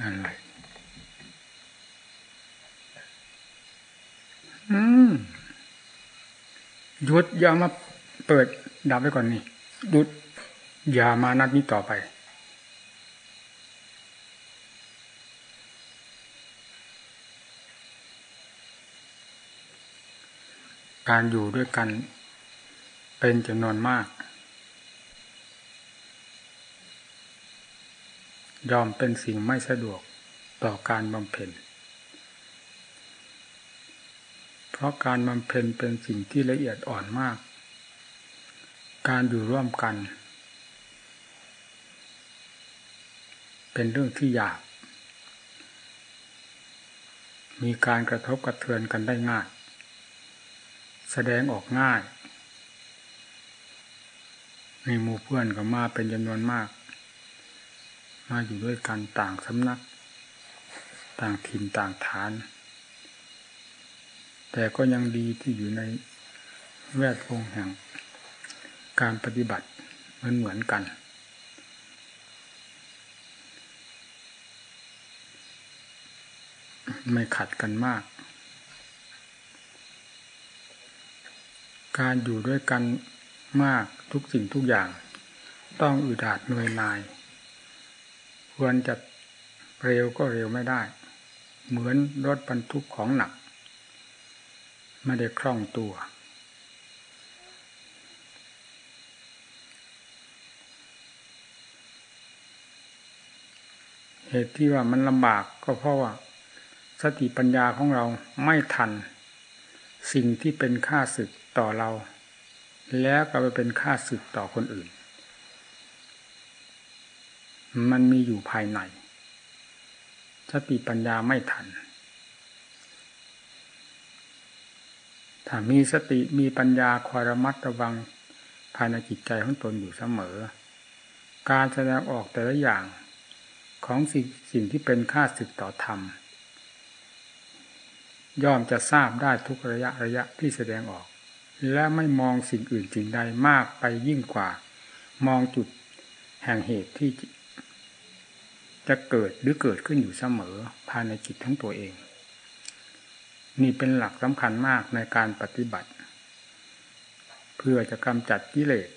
อะไร อืมหยุดอย่ามาเปิดดับไว้ก่อนนี่หยุดอย่ามานัดนี้ต่อไป การอยู่ด้วยกันเป็นจำนวนมาก ยอมเป็นสิ่งไม่สะดวกต่อการบำเพ็ญ เพราะการบำเพ็ญเป็นสิ่งที่ละเอียดอ่อนมาก การอยู่ร่วมกัน เป็นเรื่องที่ยาก มีการกระทบกระเทือนกันได้ง่าย แสดงออกง่ายมีหมู่เพื่อนก็มาเป็นจำนวนมาก มาอยู่ด้วยกันต่างสำนัก ต่างถิ่นต่างฐาน แต่ก็ยังดีที่อยู่ในแวดวงแห่ง การปฏิบัติมือนเหมือนกัน ไม่ขัดกันมาก การอยู่ด้วยกันมากทุกสิ่งทุกอย่าง ต้องอึดอัดเหนื่อยหน่าย ควรจะเร็วก็เร็วไม่ได้ เหมือนรถบรรทุกของหนัก ไม่ได้คล่องตัว เหตุที่ว่ามันลำบากก็เพราะว่า สติปัญญาของเราไม่ทัน สิ่งที่เป็นค่าศึกต่อเรา แล้วก็ไปเป็นค่าศึกต่อคนอื่น มันมีอยู่ภายในสติปัญญาไม่ทัน ถ้ามีสติมีปัญญาคอยระมัดระวังภายในจิตใจของตนอยู่เสมอ การแสดงออกแต่ละอย่างของสิ่งสิ่งที่เป็นค่าศึกต่อธรรม ย่อมจะทราบได้ทุกระยะระยะที่แสดงออก และไม่มองสิ่งอื่นสิ่งใดมากไปยิ่งกว่า มองจุดแห่งเหตุที่ จะเกิดหรือเกิดขึ้นอยู่เสมอภายในจิตทั้งตัวเอง นี่เป็นหลักสำคัญมากในการปฏิบัติ เพื่อจะกำจัดกิเลส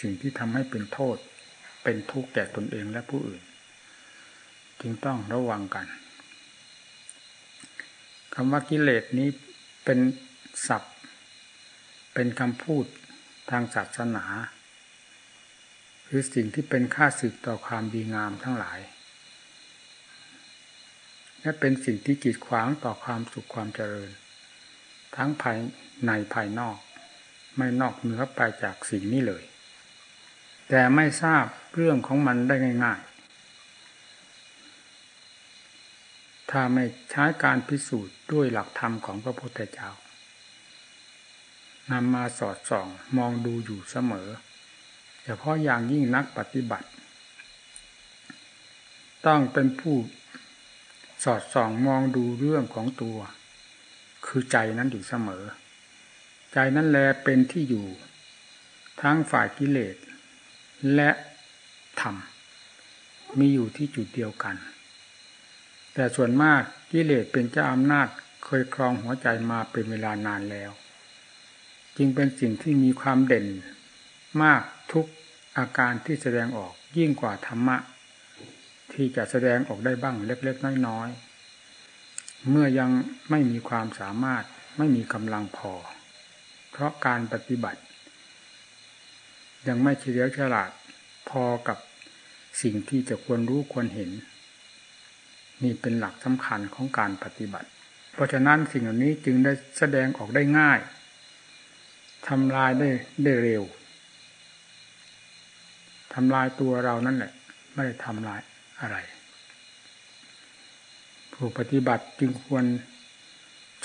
สิ่งที่ทำให้เป็นโทษเป็นทุกข์แก่ตนเองและผู้อื่น จึงต้องระวังกันคำว่ากิเลสนี้เป็นศัพท์ เป็นคำพูดทางศาสนา คือสิ่งที่เป็นค่าศึกต่อความดีงามทั้งหลาย และเป็นสิ่งที่กีดขวางต่อความสุขความเจริญ ทั้งภายในภายนอก ไม่นอกเหนือไปจากสิ่งนี้เลย แต่ไม่ทราบเรื่องของมันได้ง่ายถ้าไม่ใช้การพิสูจน์ด้วยหลักธรรมของพระพุทธเจ้านำมาสอดส่องมองดูอยู่เสมอ ฉพาะอย่างยิ่งนักปฏิบัติ ต้องเป็นผู้สอดส่องมองดูเรื่องของตัว คือใจนั้นอยู่เสมอ ใจนั้นแลเป็นที่อยู่ ทั้งฝ่ายกิเลส และธรรม มีอยู่ที่จุดเดียวกัน แต่ส่วนมากกิเลสเป็นเจ้าอำนาจเคยครองหัวใจมาเป็นเวลานานแล้ว จึงเป็นสิ่งที่มีความเด่นมากทุก อาการที่แสดงออกยิ่งกว่าธรรมะ ที่จะแสดงออกได้บ้างเล็กๆน้อยๆเมื่อยังไม่มีความสามารถไม่มีกำลังพอ เพราะการปฏิบัติ ยังไม่เฉลียวฉลาดพอกับสิ่งที่จะควรรู้ควรเห็น นี่เป็นหลักสำคัญของการปฏิบัติ เพราะฉะนั้นสิ่งเหล่านี้จึงได้แสดงออกได้ง่ายทำลายได้ได้เร็ว ทำลายตัวเรานั่นแหละ ไม่ได้ทำลายอะไร ผู้ปฏิบัติจึงควร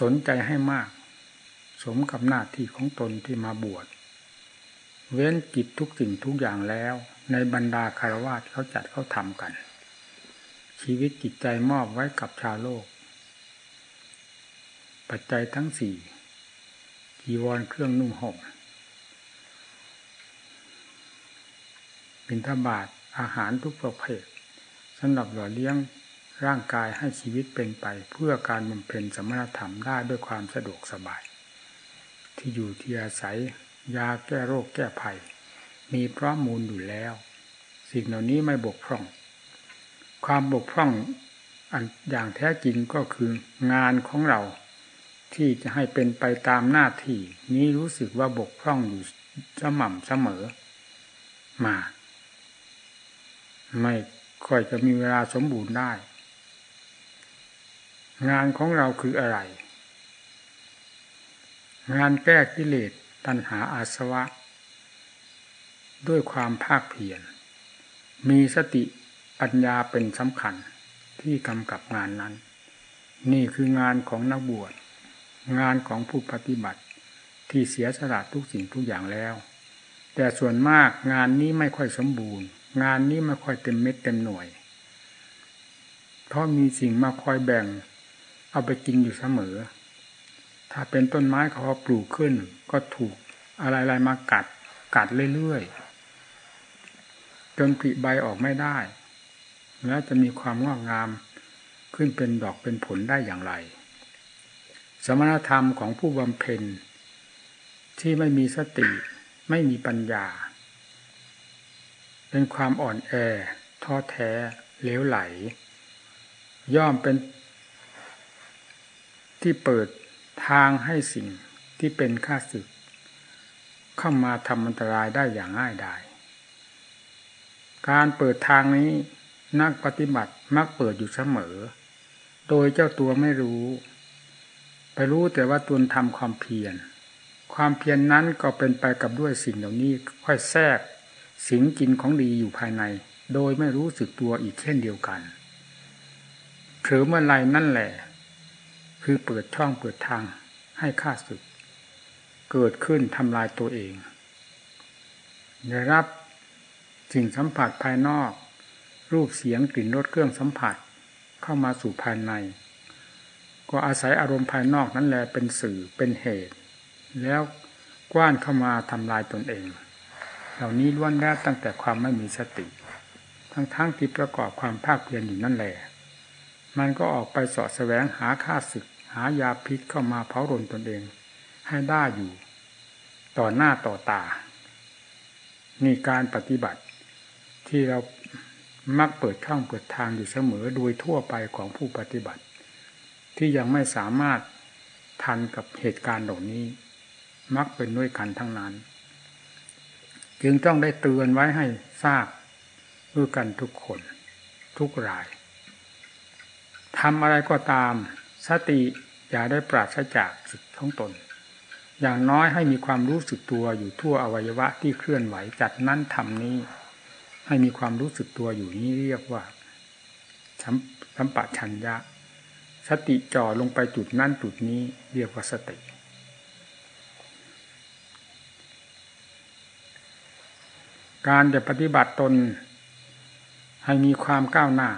สนใจให้มาก สมกับหน้าที่ของตนที่มาบวช เว้นกิจทุกสิ่งทุกอย่างแล้ว ในบรรดาคารวะเขาจัดเขาทำกัน ชีวิตจิตใจมอบไว้กับชาวโลก ปัจจัยทั้งสี่กีวรเครื่องนุ่งห่ม บิณฑบาตอาหารทุกประเภทสำหรับหล่อเลี้ยงร่างกายให้ชีวิตเป็นไป เพื่อการบำเพ็ญสมณธรรมได้ด้วยความสะดวกสบาย ที่อยู่ที่อาศัยยาแก้โรคแก้ภัย มีพร้อมมูลอยู่แล้ว สิ่งเหล่านี้ไม่บกพร่อง ความบกพร่องอันอย่างแท้จริงก็คืองานของเราที่จะให้เป็นไปตามหน้าที่ นี้รู้สึกว่าบกพร่องอยู่สม่ำเสมอ มา ไม่ค่อยจะมีเวลาสมบูรณ์ได้ งานของเราคืออะไร งานแก้กิเลสตัณหาอาสวะ ด้วยความภาคเพียรมีสติปัญญาเป็นสำคัญที่กำกับงานนั้น นี่คืองานของนักบวช งานของผู้ปฏิบัติที่เสียสละทุกสิ่งทุกอย่างแล้ว แต่ส่วนมากงานนี้ไม่ค่อยสมบูรณ์ งานนี้ไม่ค่อยเต็มเม็ดเต็มหน่วย เพราะมีสิ่งมาคอยแบ่ง เอาไปกินอยู่เสมอ ถ้าเป็นต้นไม้เขาปลูกขึ้น ก็ถูกอะไรๆมากัด กัดเรื่อยๆ จนผลิใบออกไม่ได้ แล้วจะมีความงอกงามขึ้นเป็นดอกเป็นผลได้อย่างไร สมณธรรมของผู้บำเพ็ญที่ไม่มีสติไม่มีปัญญา เป็นความอ่อนแอ ท้อแท้เลวไหล ย่อมเป็น ที่เปิดทางให้สิ่งที่เป็นข้าศึก เข้ามาทำอันตรายได้อย่างง่ายดายการเปิดทางนี้นักปฏิบัติมักเปิดอยู่เสมอ โดยเจ้าตัวไม่รู้ ไปรู้แต่ว่าตนทำความเพียร ความเพียรนนั้นก็เป็นไปกับด้วยสิ่งเหล่านี้ค่อยแทรก สิงกินของดีอยู่ภายใน โดยไม่รู้สึกตัวอีกเช่นเดียวกันเถือเมื่อไรนั่นแหละ คือเปิดช่องเปิดทางให้ข้าศึก เกิดขึ้นทำลายตัวเองได้รับสิ่งสัมผัสภายนอก รูปเสียงกลิ่นรสเครื่องสัมผัสเข้ามาสู่ภายใน ก็อาศัยอารมณ์ภายนอกนั้นแหละเป็นสื่อเป็นเหตุ แล้วกว้านเข้ามาทำลายตนเอง เหล่านี้ล้วนแล้วตั้งแต่ความไม่มีสติ ทั้งๆทที่ประกอบความภาคเพียรอยู่นั่นแหละมันก็ออกไปสอดแสวงหาค่าศึก หายาพิษเข้ามาเผารนตนเอง ให้ได้อยู่ ต่อหน้าต่อตา นี่การปฏิบัติ ที่เรามักเปิดช่องเปิดทางอยู่เสมอโดยทั่วไปของผู้ปฏิบัติ ที่ยังไม่สามารถทันกับเหตุการณ์เหล่านี้ มักเป็นด้วยกันทั้งนั้น จึงต้องได้เตือนไว้ให้ทราบด้วยกันทุกคน ทุกรายทำอะไรก็ตาม สติอย่าได้ปราศจากจิตของตน อย่างน้อยให้มีความรู้สึกตัวอยู่ทั่วอวัยวะที่เคลื่อนไหวจัดนั้นทำนี้ ให้มีความรู้สึกตัวอยู่นี้เรียกว่าสัมปชัญญะ สติจ่อลงไปจุดนั่นจุดนี้เรียกว่าสติ การจะปฏิบัติตน ให้มีความก้าวหน้า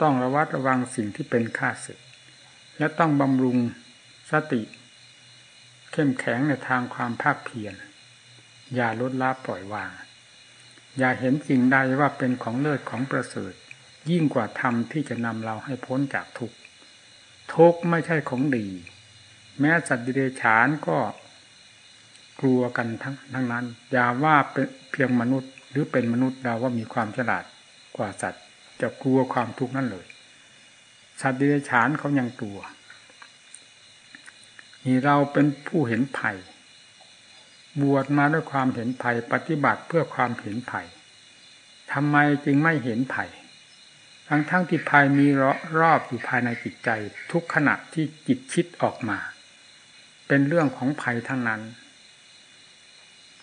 ต้องระวัดระวังสิ่งที่เป็นข้าศึก และต้องบำรุงสติ เข้มแข็งในทางความภาคเพียรอย่าลดละปล่อยวาง อย่าเห็นสิ่งใดว่าเป็นของเลิศของประเสริฐ ยิ่งกว่าธรรมที่จะนำเราให้พ้นจากทุกข์ทุกไม่ใช่ของดี แม้สัตว์ดิเรกชานก็กลัวกันทั้งทั้งนั้น อย่าว่าเป็น เพียงมนุษย์ หรือเป็นมนุษย์เราว่ามีความฉลาดกว่าสัตว์ จะกลัวความทุกข์นั่นเลย สัตว์ดิเรกชานเขายังกลัวนี่เราเป็นผู้เห็นภัย บวชมาด้วยความเห็นภัย ปฏิบัติเพื่อความเห็นภัยทำไมจึงไม่เห็นภัยทั้งทั้งที่ภายมีรอบอยู่ภายในจิตใจ ทุกขณะที่จิตคิดออกมา เป็นเรื่องของภัยทั้งนั้น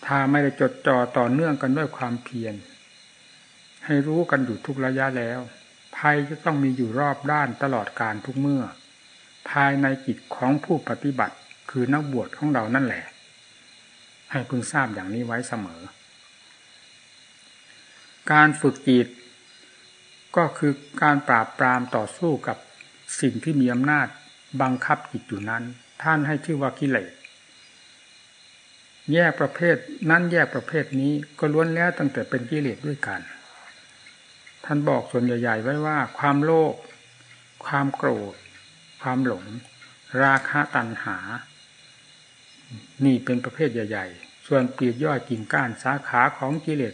ถ้าไม่ได้จดจ่อต่อเนื่องกันด้วยความเพียร ให้รู้กันอยู่ทุกระยะแล้ว ภัยจะต้องมีอยู่รอบด้านตลอดการทุกเมื่อ ภายในจิตของผู้ปฏิบัติคือนักบวชของเรานั่นแหละ ให้คุณทราบอย่างนี้ไว้เสมอ การฝึกจิต ก็คือการปราบปรามต่อสู้กับสิ่งที่มีอำนาจบังคับจิตอยู่นั้น ท่านให้ชื่อว่ากิเลส แยกประเภทนั้นแยกประเภทนี้ก็ล้วนแล้วตั้งแต่เป็นกิเลสด้วยกันถ้าานบอกส่วนใหญ่ๆไว้ว่า ความโลภความโกรธ ความหลง ราคะตัณหา นี่เป็นประเภทใหญ่ ๆ ส่วนปีกย่อยกิ่งก้านสาขาของกิเลส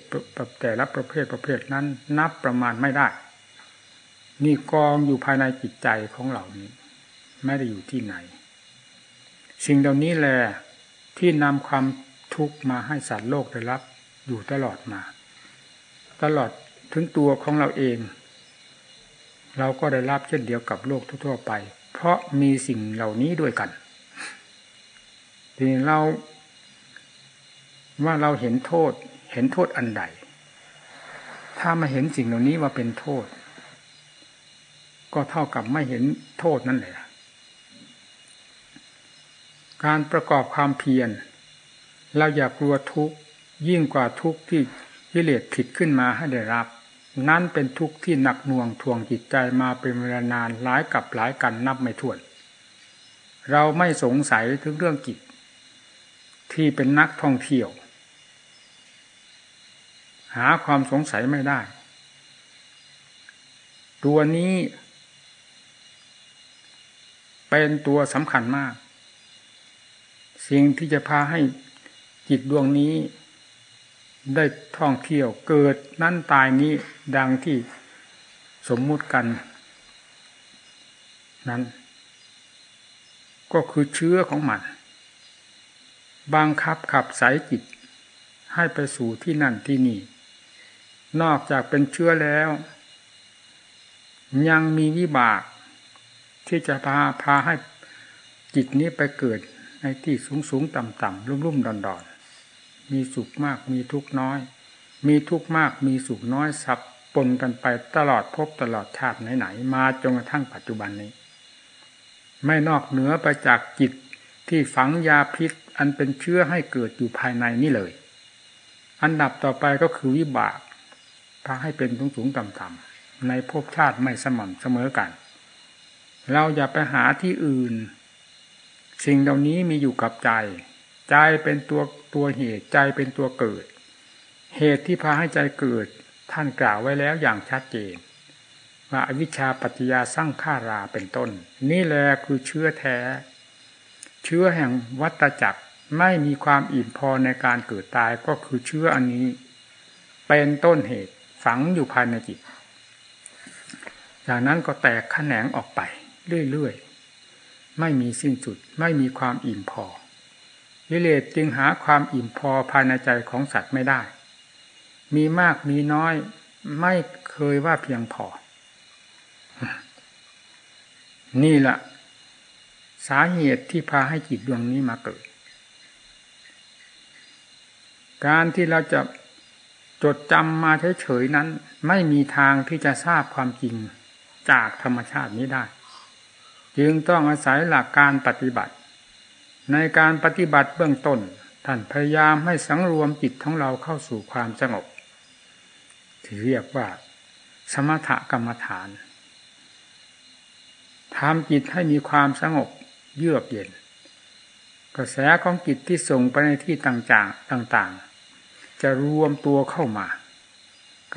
แต่ละประเภทประเภทนั้น นับประมาณไม่ได้ นี่กองอยู่ภายในจิตใจของเหล่านี้ ไม่ได้อยู่ที่ไหน สิ่งเหล่านี้แหละ ที่นำความทุกข์มาให้สัตว์โลกได้รับอยู่ตลอดมา ตลอดถึงตัวของเราเอง เราก็ได้รับเช่นเดียวกับโลกทั่วไป เพราะมีสิ่งเหล่านี้ด้วยกันทีนี้เราว่าเราเห็นโทษ เห็นโทษอันใด ถ้ามาเห็นสิ่งเหล่านี้ว่าเป็นโทษ ก็เท่ากับไม่เห็นโทษนั่นแหละ การประกอบความเพียรเราอย่ากลัวทุกข์ยิ่งกว่าทุกข์ที่กิเลสผิดขึ้นมาให้ได้รับ นั่นเป็นทุกข์ที่หนักหน่วงทวงจิตใจมาเป็นเวลานานหลายกับหลายกันนับไม่ถ้วน เราไม่สงสัยถึงเรื่องจิตที่เป็นนักท่องเที่ยว หาความสงสัยไม่ได้ ตัวนี้ เป็นตัวสำคัญมาก สิ่งที่จะพาให้จิตดวงนี้ ได้ท่องเที่ยวเกิดนั่นตายนี้ดังที่สมมุติกัน นั้น ก็คือเชื้อของมันบังคับขับสายจิต ให้ไปสู่ที่นั่นที่นี่ นอกจากเป็นเชื้อแล้ว ยังมีวิบาก ที่จะพาพาให้จิตนี้ไปเกิด ในที่สูงสูงต่ำต่ำรุ่มรุ่มดอนดอนมีสุขมากมีทุกน้อย มีทุกมากมีสุขน้อยสับปนกันไปตลอดพบตลอดชาติไหนๆมาจนกระทั่งปัจจุบันนี้ ไม่นอกเหนือไปจากจิตที่ฝังยาพิษ อันเป็นเชื้อให้เกิดอยู่ภายในนี่เลย อันดับต่อไปก็คือวิบากพาให้เป็นสูงสูงต่ำต่ำในภพชาติไม่สม่ำเสมอกัน เราอย่าไปหาที่อื่น สิ่งเหล่านี้มีอยู่กับใจ ใจเป็นตัวตัวเหตุใจเป็นตัวเกิด เหตุที่พาให้ใจเกิด ท่านกล่าวไว้แล้วอย่างชัดเจน ว่าอวิชชาปัจจยาสร้างข้าราเป็นต้น นี่แหละคือเชื้อแท้ เชื้อแห่งวัตจักรไม่มีความอิ่มพอในการเกิดตายก็คือเชื้ออันนี้ เป็นต้นเหตุฝังอยู่ภายในจิตจากนั้นก็แตกแขนงออกไปเรื่อยๆ ไม่มีสิ้นสุด ไม่มีความอิ่มพอกิเลสจึงหาความอิ่มพอภายในใจของสัตว์ไม่ได้ มีมากมีน้อย ไม่เคยว่าเพียงพอ นี่แหละสาเหตุที่พาให้จิตดวงนี้มาเกิด การที่เราจะจดจำมาเฉยๆนั้น ไม่มีทางที่จะทราบความจริงจากธรรมชาตินี้ได้ จึงต้องอาศัยหลักการปฏิบัติ ในการปฏิบัติเบื้องต้นท่านพยายามให้สังรวมจิตของเราเข้าสู่ความสงบที่เรียกว่า สมถกรรมฐานทำจิตให้มีความสงบเยือกเย็น กระแสของจิตที่ส่งไปในที่ต่างๆต่างๆ จะรวมตัวเข้ามา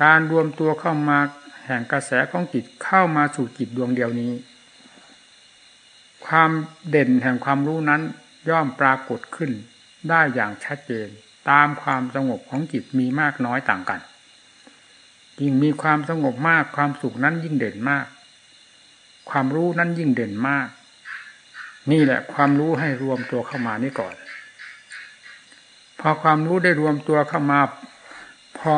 การรวมตัวเข้ามาแห่งกระแสของจิตเข้ามาสู่จิตดวงเดียวนี้ ความเด่นแห่งความรู้นั้นย่อมปรากฏขึ้นได้อย่างชัดเจน ตามความสงบของจิตมีมากน้อยต่างกัน ยิ่งมีความสงบมากความสุขนั้นยิ่งเด่นมาก ความรู้นั้นยิ่งเด่นมาก นี่แหละความรู้ให้รวมตัวเข้ามานี่ก่อน พอความรู้ได้รวมตัวเข้ามา พอ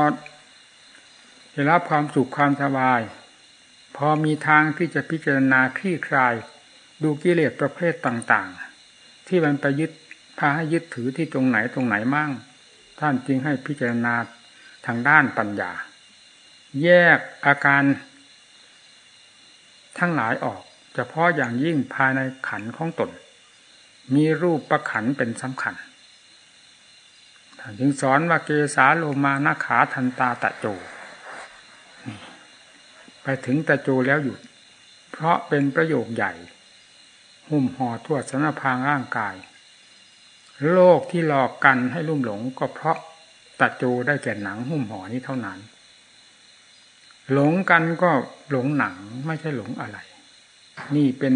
ได้รับความสุขความสบาย พอมีทางที่จะพิจารณาคลี่คลาย ดูกิเลสประเภทต่างๆ ที่มันไปยึดพาให้ยึดถือที่ตรงไหนตรงไหนมั่ง ท่านจึงให้พิจารณาทางด้านปัญญา แยกอาการทั้งหลายออกเฉพาะอย่างยิ่งภายในขันของตน มีรูปประขันเป็นสำคัญท่านจึงสอนว่าเกสาโลมานาขาทันตาตะโจ ไปถึงตะโจแล้วหยุด เพราะเป็นประโยคใหญ่ หุ้มห่อทั่วสารพางร่างกาย โลกที่หลอกกันให้ลุ่มหลงก็เพราะตัดโจได้แก่หนังหุ้มห่อนี้เท่านั้น หลงกันก็หลงหนังไม่ใช่หลงอะไร นี่เป็น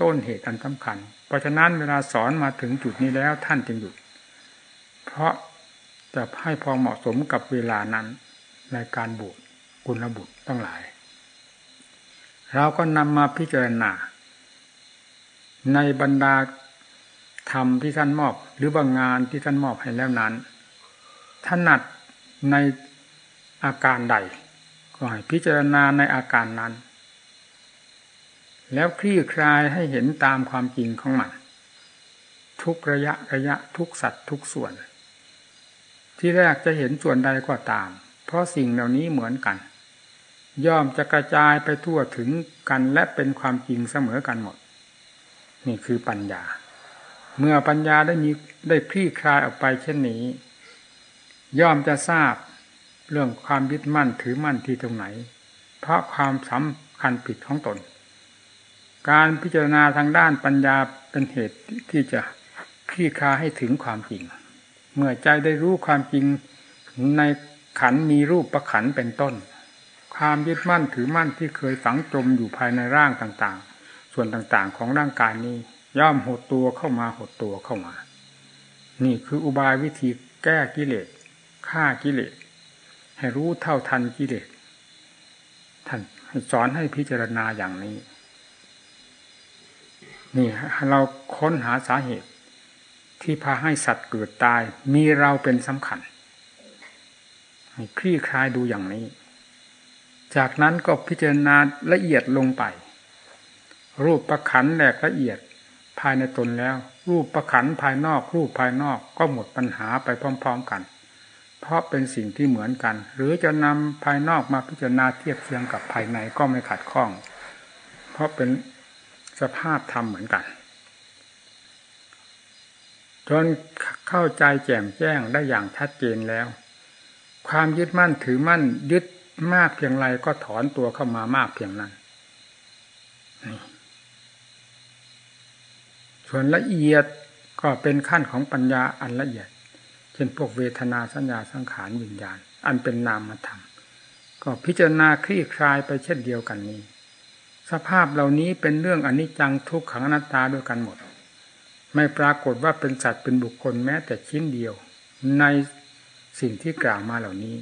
ต้นเหตุอันสำคัญ เพราะฉะนั้นเวลาสอนมาถึงจุดนี้แล้วท่านจึงหยุด เพราะจะให้พอเหมาะสมกับเวลานั้นในการบวชกุลบุตรต้องหลาย เราก็นำมาพิจารณา ในบรรดาธรรมที่ท่านมอบ หรือบางงานที่ท่านมอบให้แล้วนั้นถนัดในอาการใด ก็ให้พิจารณาในอาการนั้น แล้วคลี่คลายให้เห็นตามความจริงของมัน ทุกระยะระยะทุกสัตว์ทุกส่วน ที่แรกจะเห็นส่วนใดก็ตาม เพราะสิ่งเหล่านี้เหมือนกัน ย่อมจะกระจายไปทั่วถึงกันและเป็นความจริงเสมอกันหมด นี่คือปัญญา เมื่อปัญญาได้มีได้คลี่คลายออกไปเช่นนี้ ย่อมจะทราบเรื่องความยึดมั่นถือมั่นที่ตรงไหน เพราะความสำคัญผิดของตน การพิจารณาทางด้านปัญญาเป็นเหตุที่จะคลี่คลายให้ถึงความจริง เมื่อใจได้รู้ความจริงในขันมีรูปประขันเป็นต้น ความยึดมั่นถือมั่นที่เคยฝังจมอยู่ภายในร่างต่าง ส่วนต่างๆของร่างกายนี้ ย่อมหดตัวเข้ามาหดตัวเข้ามา นี่คืออุบายวิธีแก้กิเลสฆ่ากิเลสให้รู้เท่าทันกิเลสท่านสอนให้พิจารณาอย่างนี้ นี่เราค้นหาสาเหตุ ที่พาให้สัตว์เกิดตาย มีเราเป็นสำคัญ ให้คลี่คลายดูอย่างนี้ จากนั้นก็พิจารณาละเอียดลงไป รูปประขันแหลกละเอียดภายในตนแล้ว รูปประขันภายนอก รูปภายนอกก็หมดปัญหาไปพร้อม ๆกัน เพราะเป็นสิ่งที่เหมือนกัน หรือจะนำภายนอกมาพิจารณาเทียบเทียงกับภายในก็ไม่ขัดข้อง เพราะเป็นสภาพธรรมเหมือนกันจนเข้าใจแจ่มแจ้งได้อย่างชัดเจนแล้ว ความยึดมั่นถือมั่นยึดมากเพียงไรก็ถอนตัวเข้ามามากเพียงนั้น ส่วนละเอียดก็เป็นขั้นของปัญญาอันละเอียด เช่นพวกเวทนาสัญญาสังขารวิญญาณ อันเป็นนามธรรมก็พิจารณาคลี่คลายไปเช่นเดียวกันนี้ สภาพเหล่านี้เป็นเรื่องอนิจจังทุกขังอนัตตาด้วยกันหมด ไม่ปรากฏว่าเป็นสัตว์เป็นบุคคลแม้แต่ชิ้นเดียว ในสิ่งที่กล่าวมาเหล่านี้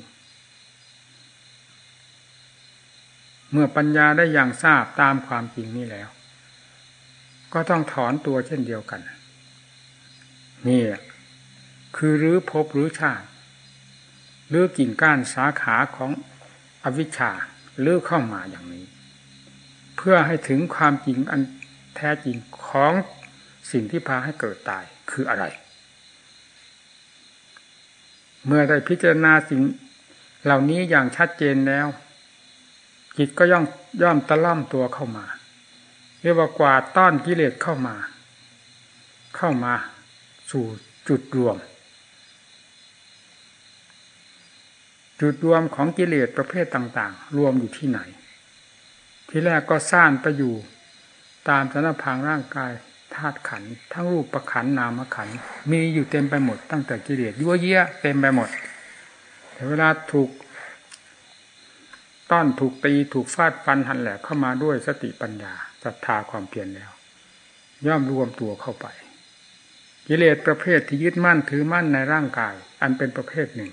เมื่อปัญญาได้อย่างทราบตามความจริงนี้แล้ว ก็ต้องถอนตัวเช่นเดียวกัน นี่คือรื้อภพหรือชาติหรือกิ่งก้านสาขาของอวิชชาเลื้อเข้ามาอย่างนี้ เพื่อให้ถึงความจริงอันแท้จริงของสิ่งที่พาให้เกิดตายคืออะไร เมื่อได้พิจารณาสิ่งเหล่านี้อย่างชัดเจนแล้ว จิตก็ย่อมย่อมตะล่อมตัวเข้ามา เรียกว่ากวาดต้อนกิเลสเข้ามา เข้ามาสู่จุดรวม จุดรวมของกิเลสประเภทต่าง ๆ รวมอยู่ที่ไหน ที่แรกก็สร้างไปอยู่ตามสนพางร่างกายธาตุขันทั้งรูปประขันนามขันมีอยู่เต็มไปหมด ตั้งแต่กิเลสยั่วเยี่ยเต็มไปหมดแต่เวลาถูกต้อนถูกตีถูกฟาดฟันหันแหลกเข้ามาด้วยสติปัญญา ศรัทธาความเพียรแล้ว ย่อมรวมตัวเข้าไป กิเลสประเภทที่ยึดมั่นถือมั่นในร่างกาย อันเป็นประเภทหนึ่ง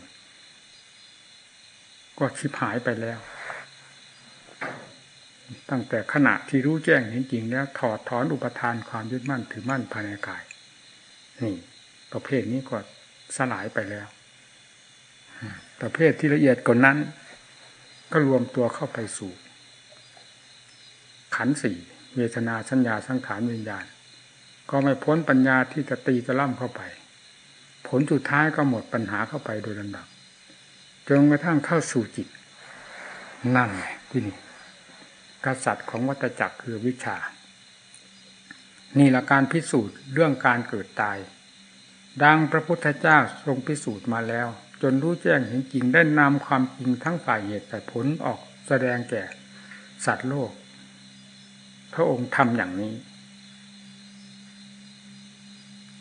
ก็ชิบหายไปแล้ว ตั้งแต่ขณะที่รู้แจ้งเห็นจริงแล้วถอดถอนอุปทานความยึดมั่นถือมั่นภายในกายนี่ประเภทนี้ก็สลายไปแล้ว ประเภทที่ละเอียดกว่านั้น ก็รวมตัวเข้าไปสู่ขันสี่ เวทนาสัญญาสังขารวิญญาณ ก็ไม่พ้นปัญญาที่จะตีจะล่ำเข้าไป ผลสุดท้ายก็หมดปัญหาเข้าไปโดยลำดับจนกระทั่งเข้าสู่จิต นั่นไงที่นี่กษัตริย์ของวัตจักรคือวิชา นี่ละการพิสูจน์เรื่องการเกิดตาย ดังพระพุทธเจ้าทรงพิสูจน์มาแล้ว จนรู้แจ้งเห็นจริงได้นำความจริงทั้งฝ่ายเหตุแต่ผลออกแสดงแก่สัตว์โลก พระองค์ทำอย่างนี้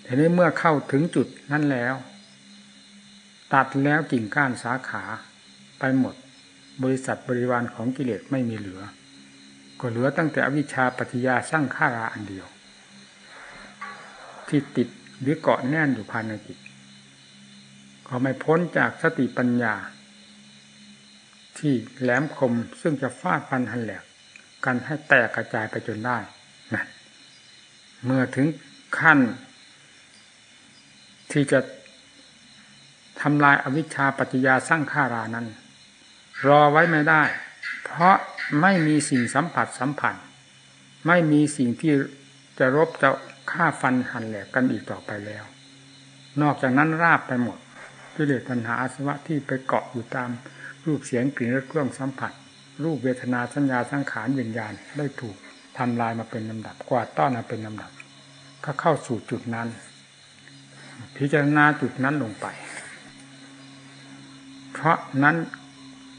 ทีนี้เมื่อเข้าถึงจุดนั้นแล้ว ตัดแล้วกิ่งก้านสาขาไปหมด บริษัทบริวารของกิเลสไม่มีเหลือ ก็เหลือตั้งแต่อวิชชาปัจยาสร้างข้าราอันเดียว ที่ติดหรือเกาะแน่นอยู่ภายในจิตก็ไม่พ้นจากสติปัญญา ที่แหลมคมซึ่งจะฟาดฟันหันแหลก กันให้แตกกระจายไปจนได้นะเมื่อถึงขั้น ที่จะทำลายอวิชชาปัจจยาสร้างข้ารานั้น รอไว้ไม่ได้ เพราะไม่มีสิ่งสัมผัสสัมพันธ์ไม่มีสิ่งที่จะรบจะฆ่าฟันหันแหลกกันอีกต่อไปแล้ว นอกจากนั้นราบไปหมดกิเลสตัณหาอาสวะที่ไปเกาะอยู่ตามรูปเสียงกลิ่นรสเครื่องสัมผัส รูปเวทนาสัญญาสังขารวิญญาณได้ถูกทำลายมาเป็นลำดับกวาดต้อนมาเป็นลำดับ ก็เข้าสู่จุดนั้น พิจารณาจุดนั้นลงไป เพราะนั้น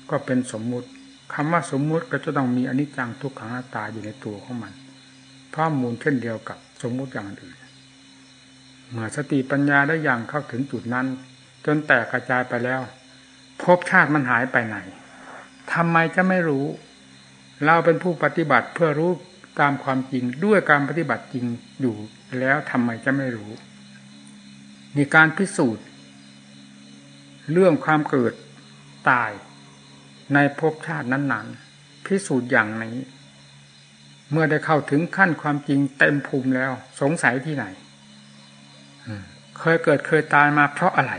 ก็เป็นสมมุติคำว่าสมมุติก็จะต้องมีอนิจจังทุกขังหน้าตาอยู่ในตัวของมันเพราะมูลเช่นเดียวกับสมมุติอย่างอื่นเมื่อสติปัญญาได้อย่างเข้าถึงจุดนั้น จนแตกกระจายไปแล้วภพชาติมันหายไปไหน ทำไมจะไม่รู้ เราเป็นผู้ปฏิบัติเพื่อรู้ตามความจริงด้วยการปฏิบัติจริงอยู่แล้วทำไมจะไม่รู้มีการพิสูจน์ เรื่องความเกิดตายในภพชาตินั้นๆ พิสูจน์อย่างนี้ เมื่อได้เข้าถึงขั้นความจริงเต็มภูมิแล้ว สงสัยที่ไหนเคยเกิดเคยตายมาเพราะอะไร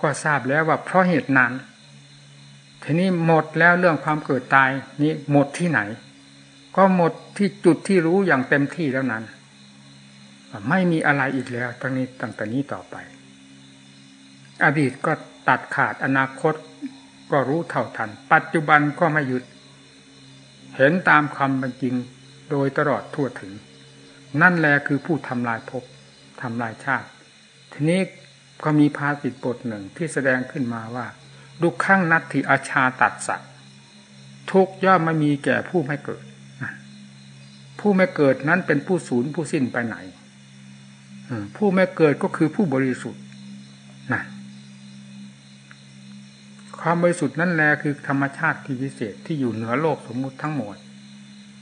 ก็ทราบแล้วว่าเพราะเหตุนั้น ทีนี้หมดแล้วเรื่องความเกิดตายนี้หมดที่ไหน ก็หมดที่จุดที่รู้อย่างเต็มที่แล้วนั้น ไม่มีอะไรอีกแล้วตั้งนี้ตั้งแต่นี้ต่อไป อดีตก็ตัดขาดอนาคตก็รู้เท่าทัน ปัจจุบันก็ไม่หยุด เห็นตามความเป็นจริงโดยตลอดทั่วถึง นั่นแหละคือผู้ทำลายภพทำลายชาติ ทีนี้ก็มีภาษิตบทหนึ่งที่แสดงขึ้นมาว่า ดุข้างนัตถิอาชาตัดสัตทุกย่อมไม่มีแก่ผู้ไม่เกิด ผู้ไม่เกิดนั้นเป็นผู้ศูนย์ผู้สิ้นไปไหนผู้ไม่เกิดก็คือผู้บริสุทธิ์นะความบริสุทธิ์นั่นแหละคือธรรมชาติที่พิเศษที่อยู่เหนือโลกสมมุติทั้งหมด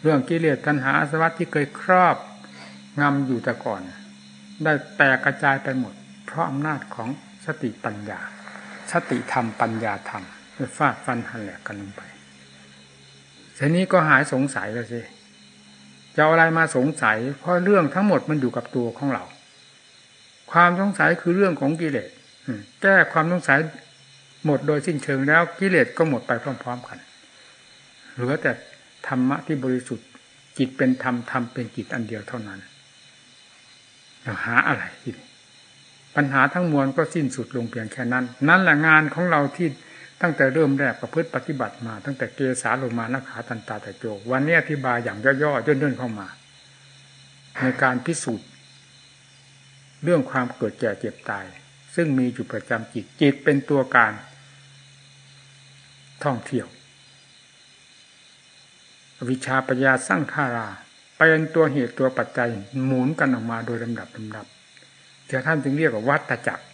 เรื่องกิเลสตัณหาสวัสดิ์ที่เคยครอบงำอยู่แต่ก่อน ได้แตกกระจายไปหมด เพราะอำนาจของสติปัญญา สติธรรมปัญญาธรรมฟาดฟันหันแหลกกันลงไปทีนี้ก็หายสงสัยแล้วสิจะอะไรมาสงสัย เพราะเรื่องทั้งหมดมันอยู่กับตัวของเรา ความสงสัยคือเรื่องของกิเลสแก้ความสงสัยหมดโดยสิ้นเชิงแล้วกิเลสก็หมดไปพร้อม ๆ กัน เหลือแต่ธรรมะที่บริสุทธิ์จิตเป็นธรรมธรรมเป็นจิตอันเดียวเท่านั้นหาอะไรที ปัญหาทั้งมวลก็สิ้นสุดลงเพียงแค่นั้น นั่นแหละงานของเราที่ตั้งแต่เริ่มแรกประพฤติปฏิบัติมา ตั้งแต่เกสาลงมานาขาตันตาต่โจวันนี้อธิบายอย่างย่อๆย่นๆเข้ามา ในการพิสูจน์เรื่องความเกิดแก่เจ็บตาย ซึ่งมีอยู่ประจำจิตจิตเป็นตัวการ ท่องเที่ยว วิชาปัญญาสร้างขาราเป็นตัวเหตุตัวปัจจัยหมุนกันออกมาโดยลำดับลำดับ เดี๋ยวท่านจึงเรียกว่าวัฏจักร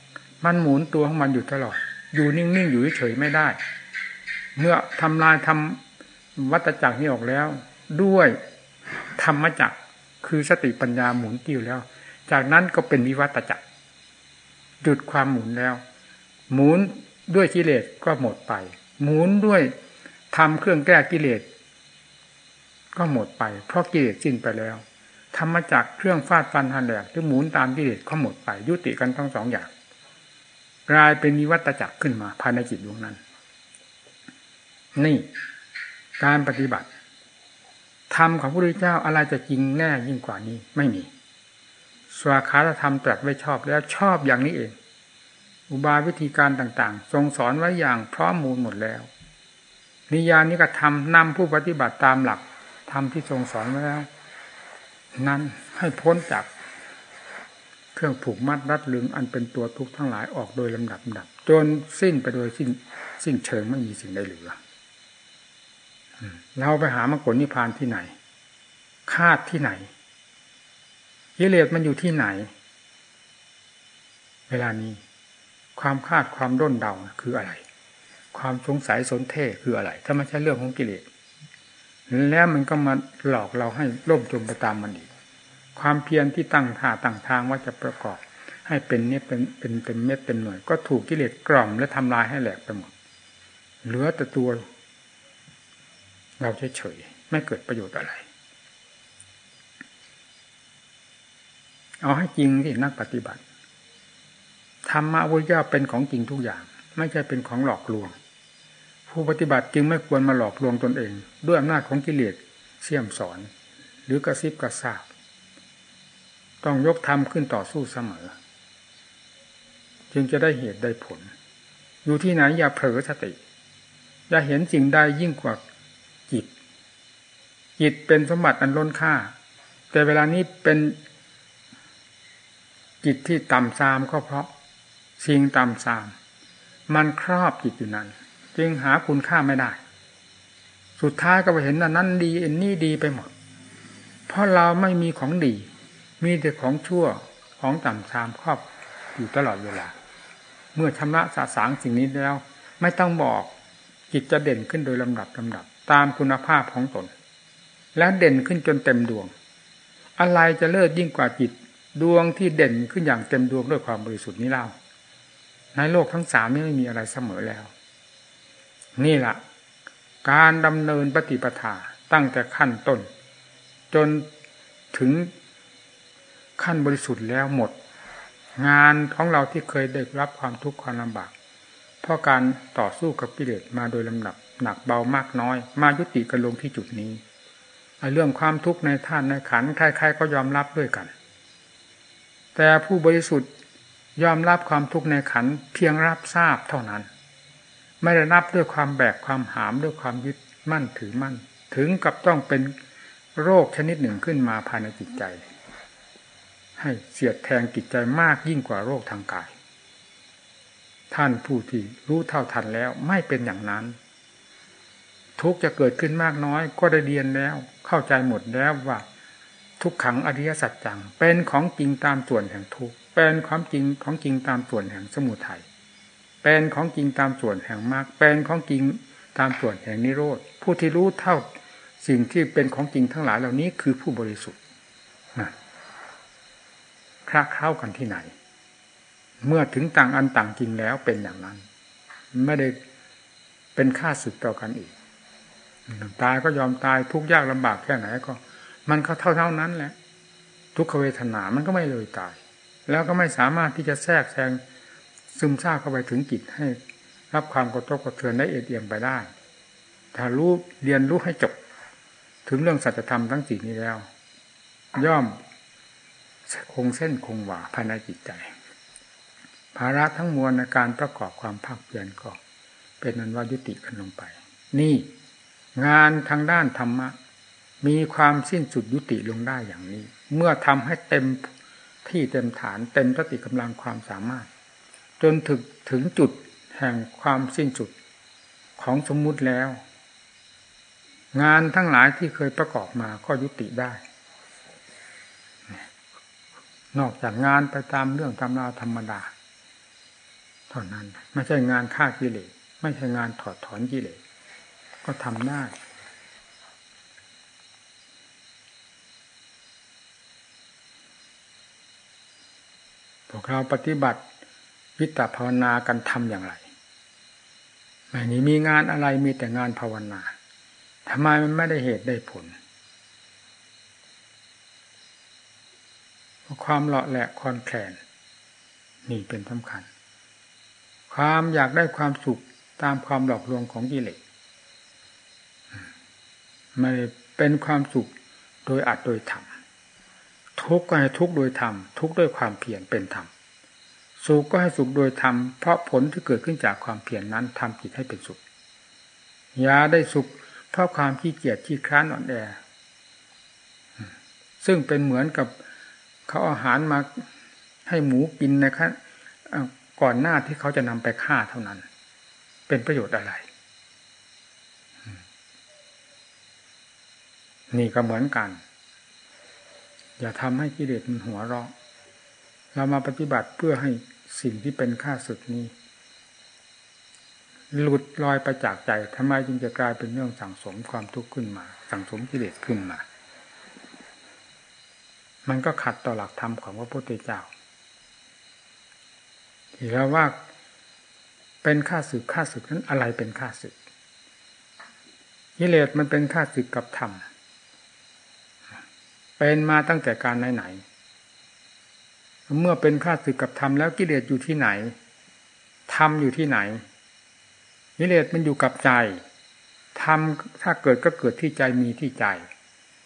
มันหมุนตัวของมันอยู่ตลอด อยู่นิ่งๆอยู่เฉยไม่ได้ เมื่อทำลายทำวัฏจักรนี้ออกแล้ว ด้วยธรรมจักรคือสติปัญญาหมุนติ้วแล้ว จากนั้นก็เป็นวิวัตจักรหยุดความหมุนแล้ว หมุนด้วยกิเลสก็หมดไป หมุนด้วยทำเครื่องแก้กิเลสก็หมดไป เพราะกิเลสสิ้นไปแล้ว ธรรมจักเครื่องฟาดฟันหันแหลกหรือหมุนตามกิเลสก็หมดไป ยุติกันทั้งสองอย่าง กลายเป็นนิวัตจักรขึ้นมาภายในจิตดวงนั้น นี่ การปฏิบัติธรรมของพระพุทธเจ้าอะไรจะจริงแน่ยิ่งกว่านี้ไม่มีสวาคาธรรมตรัสไว้ชอบแล้วชอบอย่างนี้เอง อุบายวิธีการต่างๆ ทรงสอนไว้อย่างพร้อมมูลหมดแล้ว นิยานิกระทำนำผู้ปฏิบัติตามหลักธรรมที่ทรงสอนไว้แล้ว นั้นให้พ้นจากเครื่องผูกมัดรัดลึงอันเป็นตัวทุกข์ทั้งหลายออกโดยลำดับดับ จนสิ้นไปโดยสิ้นสิ้นเชิงไม่มีสิ่งใดเหลือเราไปหามรรคผลนิพพานที่ไหน คาดที่ไหนกิเลสมันอยู่ที่ไหน เวลานี้ ความคาดความด้นเดาคืออะไร ความสงสัยสนเท่คืออะไร ถ้าไม่ใช่เรื่องของกิเลส แล้วมันก็มาหลอกเราให้ล่มจมไปตามมันอีก ความเพียรที่ตั้งท่าตั้งทางว่าจะประกอบ ให้เป็นเนี่ยเป็นเป็นเป็นเม็ดเป็นหน่วย ก็ถูกกิเลสกล่อมและทำลายให้แหลกไปหมด เหลือแต่ตัว เราเฉยๆไม่เกิดประโยชน์อะไร เอาให้จริงที่นักปฏิบัติธรรมะวิญญาเป็นของจริงทุกอย่าง ไม่ใช่เป็นของหลอกลวง ผู้ปฏิบัติจึงไม่ควรมาหลอกลวงตนเอง ด้วยอำนาจของกิเลสเสี่ยมสอน หรือกระซิบกระซาบ ต้องยกธรรมขึ้นต่อสู้เสมอ จึงจะได้เหตุได้ผล อยู่ที่ไหนอย่าเผลอสติ อย่าเห็นสิ่งใดยิ่งกว่าจิต จิตเป็นสมบัติอันล้นค่า แต่เวลานี้เป็นจิตที่ต่ำซามก็เพราะ สิ่งต่ำซาม มันครอบจิตอยู่นั้น จึงหาคุณค่าไม่ได้ สุดท้ายก็ไปเห็นนั้นดีอันนี้ดีไปหมด เพราะเราไม่มีของดี มีแต่ของชั่วของต่ำทรามครอบอยู่ตลอดเวลา เมื่อชำระสาสางสิ่งนี้แล้ว ไม่ต้องบอกจิตจะเด่นขึ้นโดยลำดับลำดับ ตามคุณภาพของตน และเด่นขึ้นจนเต็มดวง อะไรจะเลิศยิ่งกว่าจิตดวงที่เด่นขึ้นอย่างเต็มดวงด้วยความบริสุทธิ์นี้เล่าในโลกทั้งสามนี้ไม่มีอะไรเสมอแล้ว นี่แหละการดำเนินปฏิปทาตั้งแต่ขั้นต้น จนถึงขั้นบริสุทธิ์แล้วหมด งานของเราที่เคยได้รับความทุกข์ความลำบาก เพราะการต่อสู้กับกิเลสมาโดยลำดับหนักเบามากน้อย มายุติกันลงที่จุดนี้เรื่องความทุกข์ในท่านในขันใครๆก็ยอมรับด้วยกัน แต่ผู้บริสุทธิ์ยอมรับความทุกข์ในขันเพียงรับทราบเท่านั้น ไม่ได้นับด้วยความแบกความหามด้วยความยึดมั่นถือมั่น ถึงกับต้องเป็นโรคชนิดหนึ่งขึ้นมาภายในจิตใจ ให้เสียดแทงจิตใจมากยิ่งกว่าโรคทางกาย ท่านผู้ที่รู้เท่าทันแล้วไม่เป็นอย่างนั้น ทุกจะเกิดขึ้นมากน้อยก็ได้เรียนแล้ว เข้าใจหมดแล้วว่า ทุกขังอริยสัจจัง เป็นของจริงตามส่วนแห่งทุกเป็นความจริงของจริงตามส่วนแห่งสมุทัย เป็นของจริงตามส่วนแห่งมรรคเป็นของจริงตามส่วนแห่งนิโรธผู้ที่รู้เท่าสิ่งที่เป็นของจริงทั้งหลายเหล่านี้คือผู้บริสุทธิ์คลาเข้ากันที่ไหน เมื่อถึงต่างอันต่างจริงแล้วเป็นอย่างนั้น ไม่ได้เป็นค่าสึกต่อกันอีกตายก็ยอมตายทุกยากลำบากแค่ไหนก็ มันก็เท่าเท่านั้นแหละ ทุกขเวทนา มันก็ไม่เลยตาย แล้วก็ไม่สามารถที่จะแทรกแซง ซึมซาบเข้าไปถึงจิตให้ รับความกระทบกระเทือนได้เอียงไปได้ ถ้ารู้เรียนรู้ให้จบ ถึงเรื่องสัจธรรมทั้งสี่นี้แล้ว ย่อมคงเส้นคงหวาภายในจิตใจ ภาระทั้งมวลในการประกอบความภาคเพียรก็ เป็นนันว่ายุติกันลงไป นี่งานทางด้านธรรมะ มีความสิ้นสุดยุติลงได้อย่างนี้ เมื่อทำให้เต็มที่เต็มฐานเต็มสติกำลังความสามารถ จนถึงถึงจุดแห่งความสิ้นสุดของสมมุติแล้ว งานทั้งหลายที่เคยประกอบมาก็ยุติได้ นอกจากงานไปตามเรื่องตำราธรรมดา เท่านั้นไม่ใช่งานฆ่ากิเลสไม่ใช่งานถอดถอนกิเลสก็ทำได้พวกเราปฏิบัติ วิตภาวนากันทำอย่างไรไม่นี้มีงานอะไรมีแต่งานภาวนาทำไมมันไม่ได้เหตุได้ผลเพราะความเลาะแหละคอนแคลนนี่เป็นสำคัญ ความอยากได้ความสุขตามความหลอกลวงของกิเลสไม่เป็นความสุขโดยอัดโดยธรรมทุกข์ก็ให้ทุกข์โดยธรรมทุกข์ด้วยความเพียรเป็นธรรม สุขก็ให้สุขโดยธรรมเพราะผลที่เกิดขึ้นจากความเพียรนนั้นทำจิตให้เป็นสุขอย่าได้สุข เพราะความขี้เกียจขี้คร้านอ่อนแอซึ่งเป็นเหมือนกับเขาอาหารมาให้หมูกินนะครับก่อนหน้าที่เขาจะนำไปฆ่าเท่านั้น เป็นประโยชน์อะไร นี่ก็เหมือนกัน อย่าทำให้กิเลสมันหัวเราะเรามาปฏิบัติเพื่อให้ สิ่งที่เป็นค่าศึกนี้ หลุดลอยไปจากใจทำไมจึงจะกลายเป็นเรื่องสั่งสมความทุกข์ขึ้นมา สั่งสมกิเลสขึ้นมา มันก็ขัดต่อหลักธรรมของพระพุทธเจ้าที่เราว่าเป็นข้าศึกข้าศึกนั้นอะไรเป็นข้าศึกกิเลสมันเป็นข้าศึกกับธรรมเป็นมาตั้งแต่การไหนๆ เมื่อเป็นข้าศึกกับธรรมแล้วกิเลสอยู่ที่ไหนธรรมอยู่ที่ไหนกิเลสมันอยู่กับใจธรรมถ้าเกิดก็เกิดที่ใจมีที่ใจ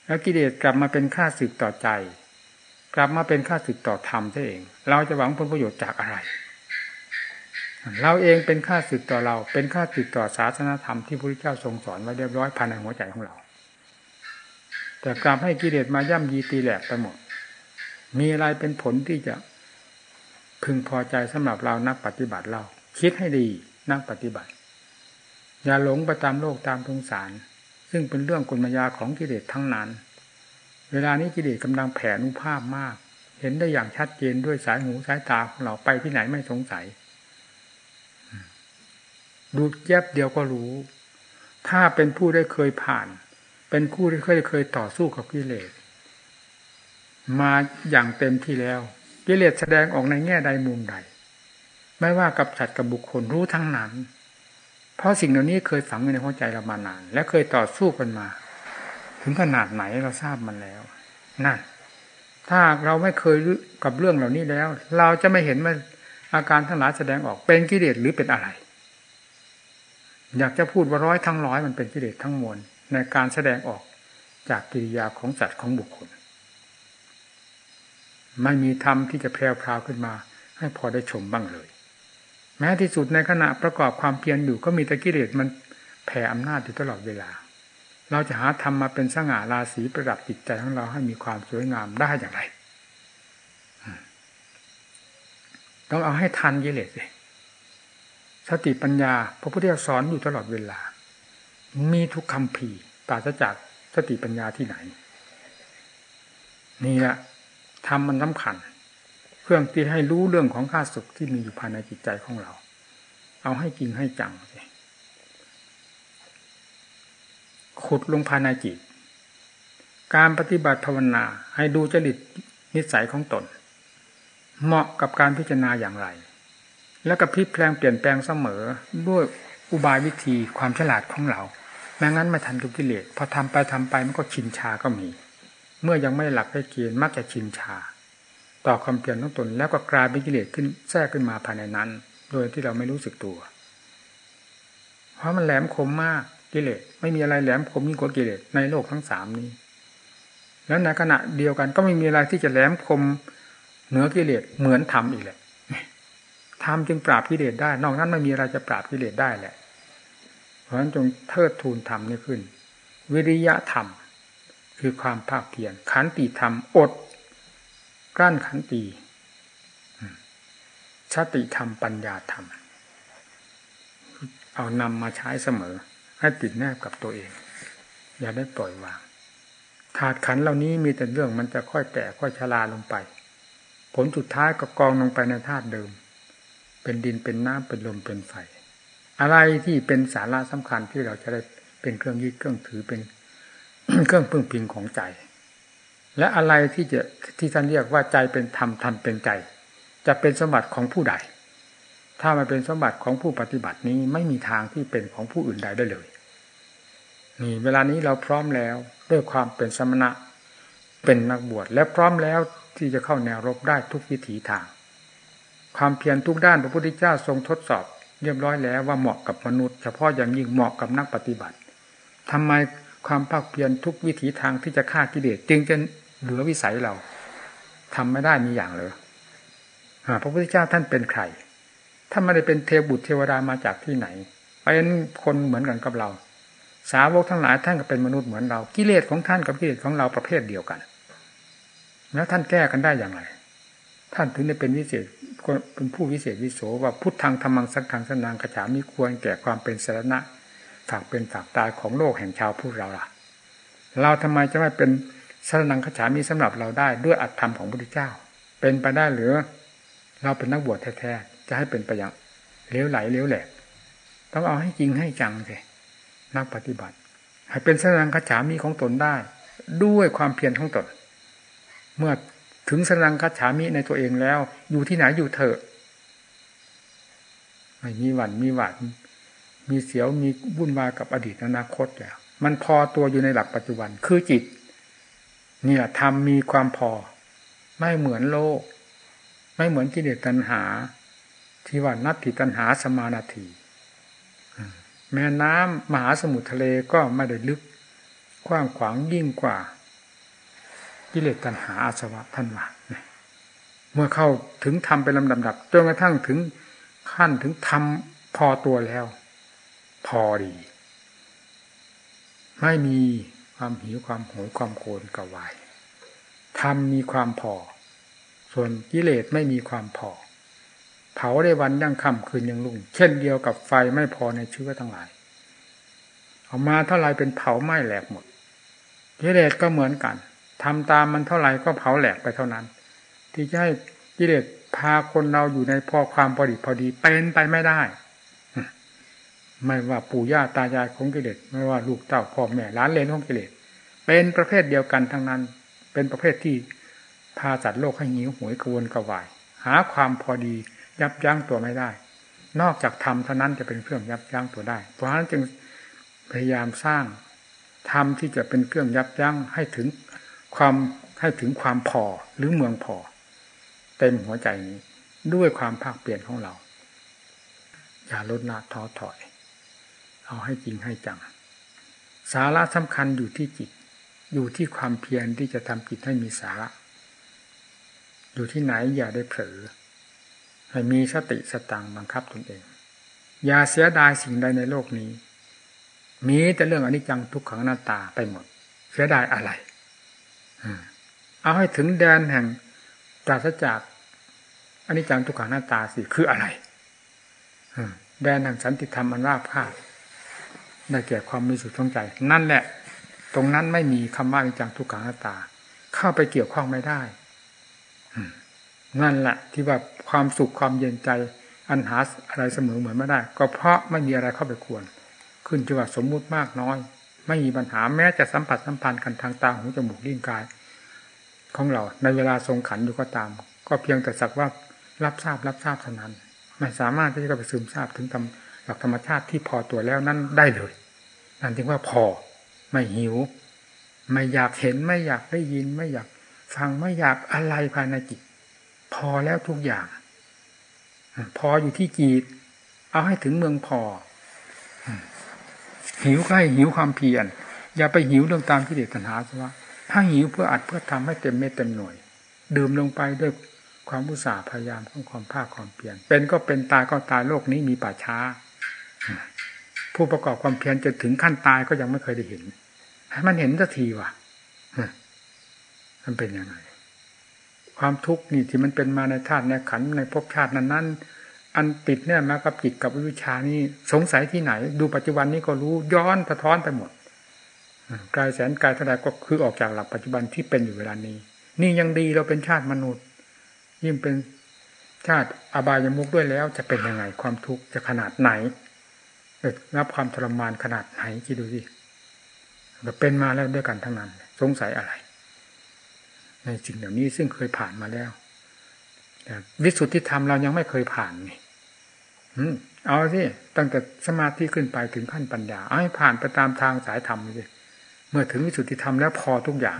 แล้วกิเลสกลับมาเป็นข้าศึกต่อใจ กลับมาเป็นข้าศึกต่อธรรมซะเอง เราจะหวังผลประโยชน์จากอะไร เราเองเป็นข้าศึกต่อเรา เป็นข้าศึกต่อศาสนาธรรมที่พระพุทธเจ้าทรงสอนไว้เรียบร้อยภายในหัวใจของเรา แต่กลับให้กิเลสมาย่ำยีตีแหลกไปหมด มีอะไรเป็นผลที่จะพึงพอใจสำหรับเรานักปฏิบัติเรา คิดให้ดีนักปฏิบัติ อย่าหลงไปตามโลกตามทงสาร ซึ่งเป็นเรื่องกลมายาของกิเลสทั้งนั้น เวลานี้กิเลสกำลังแผ่นุภาพมาก เห็นได้อย่างชัดเจนด้วยสายหูสายตาของเราไปที่ไหนไม่สงสัยดูแยบเดียวก็รู้ ถ้าเป็นผู้ได้เคยผ่าน เป็นผู้ที่เคยเคยต่อสู้กับกิเลส มาอย่างเต็มที่แล้วกิเลสแสดงออกในแง่ใดมุมใด ไม่ว่ากับสัตว์กับบุคคลรู้ทั้งนั้น เพราะสิ่งเหล่านี้เคยฝังอยู่ในหัวใจเรามานาน และเคยต่อสู้กันมา ถึงขนาดไหนเราทราบมันแล้วนั่นถ้าเราไม่เคยกับเรื่องเหล่านี้แล้ว เราจะไม่เห็นว่าอาการทั้งหลายแสดงออกเป็นกิเลสหรือเป็นอะไร อยากจะพูดว่าร้อยทั้งร้อยมันเป็นกิเลสทั้งมวลในการแสดงออกจากกิริยาของสัตว์ของบุคคล ไม่มีธรรมที่จะแพรวพราวขึ้นมา ให้พอได้ชมบ้างเลย แม้ที่สุดในขณะประกอบความเพียรอยู่ก็มีตะกิเลสมันแผ่อำนาจอยู่ตลอดเวลา เราจะหาธรรมมาเป็นสง่าราศีประดับจิตใจของเราให้มีความสวยงามได้อย่างไร ต้องเอาให้ทันกิเลสเลยสติปัญญาพระพุทธเจ้าสอนอยู่ตลอดเวลา มีทุกคำพีปราศจากสติปัญญาที่ไหน นี่แหละ ทำมันสำคัญ เครื่องที่ให้รู้เรื่องของข้าศึกที่มีอยู่ภายในจิตใจของเรา เอาให้จริงให้จังขุดลงภายในจิต การปฏิบัติภาวนาให้ดูจริตนิสัยของตน เหมาะกับการพิจารณาอย่างไร แล้วก็พลิกแปลงเปลี่ยนแปลงเสมอด้วยอุบายวิธีความฉลาดของเราแม้งั้นไม่ทันทุกิเลสพอทำไปทำไปมันก็ชินชาก็มี เมื่อยังไม่หลักได้เกณฑ์มักจะชินชา ต่อความเปลี่ยนของตนแล้วก็กลายเป็นกิเลสขึ้นแทรกขึ้นมาภายในนั้น โดยที่เราไม่รู้สึกตัว เพราะมันแหลมคมมากกิเลสไม่มีอะไรแหลมคมยิ่งกว่ากิเลสในโลกทั้งสามนี้ แล้วในขณะเดียวกันก็ไม่มีอะไรที่จะแหลมคมเหนือกิเลสเหมือนธรรมอีกแหละธรรมจึงปราบกิเลสได้ นอกนั้นไม่มีอะไรจะปราบกิเลสได้แหละ เพราะฉะนั้นจงเทิดทูนธรรมนี้ขึ้น วิริยะธรรม คือความภาคเพียรขันติธรรมอดกลั้นขันติชติธรรมปัญญาธรรม เอานำมาใช้เสมอ ให้ติดแนบกับตัวเอง อย่าได้ปล่อยวางขาดขันเหล่านี้มีแต่เรื่องมันจะค่อยแตกค่อยชราลงไป ผลสุดท้ายก็กองลงไปในธาตุเดิม เป็นดินเป็นน้ำเป็นลมเป็นไฟ อะไรที่เป็นสาระสำคัญที่เราจะได้เป็นเครื่องยึดเครื่องถือเป็น เครื่องพึ่งพิงของใจ และอะไรที่จะที่ท่านเรียกว่าใจเป็นธรรมธรรมเป็นใจ จะเป็นสมบัติของผู้ใด ถ้ามันเป็นสมบัติของผู้ปฏิบัตินี้ไม่มีทางที่เป็นของผู้อื่นใดได้เลยนี่เวลานี้เราพร้อมแล้วด้วยความเป็นสมณะเป็นนักบวชและพร้อมแล้วที่จะเข้าแนวรบได้ทุกวิถีทาง ความเพียรทุกด้านพระพุทธเจ้าทรงทดสอบ เรียบร้อยแล้วว่าเหมาะกับมนุษย์เฉพาะอย่างยิ่งเหมาะกับนักปฏิบัติทำไม ความภาคเพียรทุกวิถีทางที่จะฆ่ากิเลสจึงจะเหลือวิสัยเราทำไม่ได้มีอย่างเลยพระพุทธเจ้าท่านเป็นใครท่านไม่ได้เป็นเทวบุตรเทวดามาจากที่ไหนเป็นคนเหมือนกันกับเรา สาวกทั้งหลายท่านก็เป็นมนุษย์เหมือนเรา กิเลสของท่านกับกิเลสของเราประเภทเดียวกัน แล้วท่านแก้กันได้อย่างไร ท่านถึงได้เป็นวิเศษเป็นผู้วิเศษวิโสว่าพุทธังธรรมังสังฆังสนางกระฉามีควรแก่ความเป็นสาระ ฝากเป็นฝากตายของโลกแห่งชาวพุทธเราล่ะ เราทำไมจะไม่เป็นสารนังขฉามีสำหรับเราได้ด้วยอัตธรรมของพระพุทธเจ้า เป็นไปได้หรือ เราเป็นนักบวชแท้ๆจะให้เป็นไปอย่างเลี้ยวไหลเลี้ยวแหลกต้องเอาให้จริงให้จังสินักปฏิบัติ ให้เป็นสนังคฉามีของตนได้ ด้วยความเพียรของตน เมื่อถึงสนังคฉามีในตัวเองแล้ว อยู่ที่ไหนอยู่เถอะไม่มีหวันมีหวัด มีเสียวมีวุ่นวายกับอดีตอนาคตแล้วมันพอตัวอยู่ในหลักปัจจุบันคือจิต เนี่ยทำมีความพอ ไม่เหมือนโลก ไม่เหมือนกิเลสตัณหา ที่ว่านัตถิตัณหาสมานาทีแม่น้ำมหาสมุทรทะเลก็ไม่ได้ลึกกว้างขวางยิ่งกว่า กิเลสตัณหาอาสวะท่านว่าเมื่อเข้าถึงทำเป็นลำดับๆจนกระทั่งถึงขั้นถึงทำพอตัวแล้ว พอดี ไม่มีความหิวความโหยความโกรธกวายทำมีความพอ ส่วนกิเลสไม่มีความพอ เผาได้วันยังค่ำคืนยังรุ่ง เช่นเดียวกับไฟไม่พอในเชื้อทั้งหลายเอามาเท่าไรเป็นเผาไหม้แหลกหมดกิเลสก็เหมือนกันทำตามมันเท่าไรก็เผาแหลกไปเท่านั้น ที่จะให้กิเลสพาคนเราอยู่ในพอความพอดีพอดีเป็นไปไม่ได้ ไม่ว่าปู่ย่าตายายของกิเลสไม่ว่าลูกเต้าพ่อแม่ล้านเลนของกิเลสเป็นประเภทเดียวกันทั้งนั้น เป็นประเภทที่พาสัตว์โลกให้หิวหวยกระวนกระวาย หาความพอดียับยั้งตัวไม่ได้ นอกจากธรรมเท่านั้นจะเป็นเครื่องยับยั้งตัวได้ เพราะฉะนั้นจึงพยายามสร้างธรรมที่จะเป็นเครื่องยับยั้งให้ถึงความให้ถึงความพอหรือเมืองพอ เต็มหัวใจนี้ด้วยความภาคเปลี่ยนของเรา อย่าลดละท้อถอย เอาให้จริงให้จัง สาระสำคัญอยู่ที่จิต อยู่ที่ความเพียรที่จะทำจิตให้มีสาระ อยู่ที่ไหนอย่าได้เผลอให้มีสติสตังบังคับตนเอง อย่าเสียดายสิ่งใดในโลกนี้ มีแต่เรื่องอนิจจังทุกขังหน้าตาไปหมด เสียดายอะไรเอาให้ถึงแดนแห่งปราศจากอนนี้จังทุกขังหน้าตาสิคืออะไรแดนแห่งสันติธรรมอันราบคาบ ได้แก่ความมีสุดท้งใจ นั่นแหละ ตรงนั้นไม่มีคำว่าอนิจจังทุกขังหน้าตา เข้าไปเกี่ยวข้องไม่ได้นั่นแหละที่ว่าความสุขความเย็นใจ อันหาอะไรเสมอเหมือนไม่ได้ ก็เพราะไม่มีอะไรเข้าไปควร ขึ้นจังหวะสมมุติมากน้อย ไม่มีปัญหาแม้จะสัมผัสสัมพันธ์กันทางตาหูจมูกลิ้นกาย ของเรา ในเวลาทรงขันอยู่ก็ตาม ก็เพียงแต่สักว่ารับทราบรับทราบเท่านั้นไม่สามารถที่จะไปซึมทราบถึง หลักธรรมชาติที่พอตัวแล้วนั้นได้เลย นั่นถึงว่าพอไม่หิว ไม่อยากเห็นไม่อยากได้ยิน ไม่อยากฟังไม่อยากอะไรภายในจิต พอแล้วทุกอย่าง พออยู่ที่จิตเอาให้ถึงเมืองพอ หิวใกล้หิวความเพียรอย่าไปหิวเรื่องตามที่เด็กตัณหาใช่ไหมถ้าหิวเพื่ออัดเพื่อทำให้เต็มเม็ดเต็มหน่วย ดื่มลงไปด้วยความอุตสาห์พยายามของความภาคความเพียรเป็นก็เป็นตายก็ตายโลกนี้มีป่าช้า ผู้ประกอบความเพียรจะถึงขั้นตายก็ยังไม่เคยได้เห็นให้มันเห็นสักทีว่ะมันเป็นยังไง ความทุกข์นี่ที่มันเป็นมาในธาตุในขันในภพชาตินั้นนั้นอันติดเนี่ยมากับจิตกับวิชานี่สงสัยที่ไหน ดูปัจจุบันนี้ก็รู้ย้อนสะท้อนไปหมดกายแสนกายเท่าไรก็คือออกจากหลักปัจจุบันที่เป็นอยู่เวลานี้ นี่ยังดีเราเป็นชาติมนุษย์ ยิ่งเป็นชาติอบายมุกด้วยแล้ว จะเป็นยังไงความทุกข์จะขนาดไหน รับความทรมานขนาดไหนคิดดูสิเราเป็นมาแล้วด้วยกันทั้งนั้น สงสัยอะไร ในสิ่งเหล่านี้ซึ่งเคยผ่านมาแล้ววิสุทธิธรรมเรายังไม่เคยผ่านนี่เอาสิตั้งแต่สมาธิขึ้นไปถึงขั้นปัญญาเอาให้ผ่านไปตามทางสายธรรมเลยเมื่อถึงวิสุทธิธรรมแล้วพอทุกอย่าง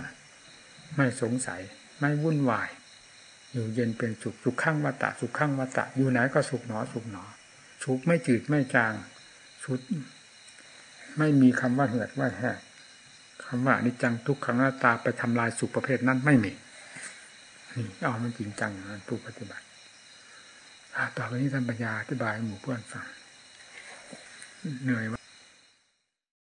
ไม่สงสัย ไม่วุ่นวาย อยู่เย็นเป็นสุขสุขข้างวัตตะสุขข้างวัตตะอยู่ไหนก็สุขหนอสุขหนอสุขไม่จืดไม่จาง สุด ไม่มีคำว่าเหือดว่าแห้คำว่านิจังทุกขังหน้าตาไปทำลายสุขประเภทนั้นไม่มีนี่เอามันจริงจังนะผู้ปฏิบัติต่อไปนี้ท่านปัญญาอธิบายหมู่เพื่อนฟังเหนื่อย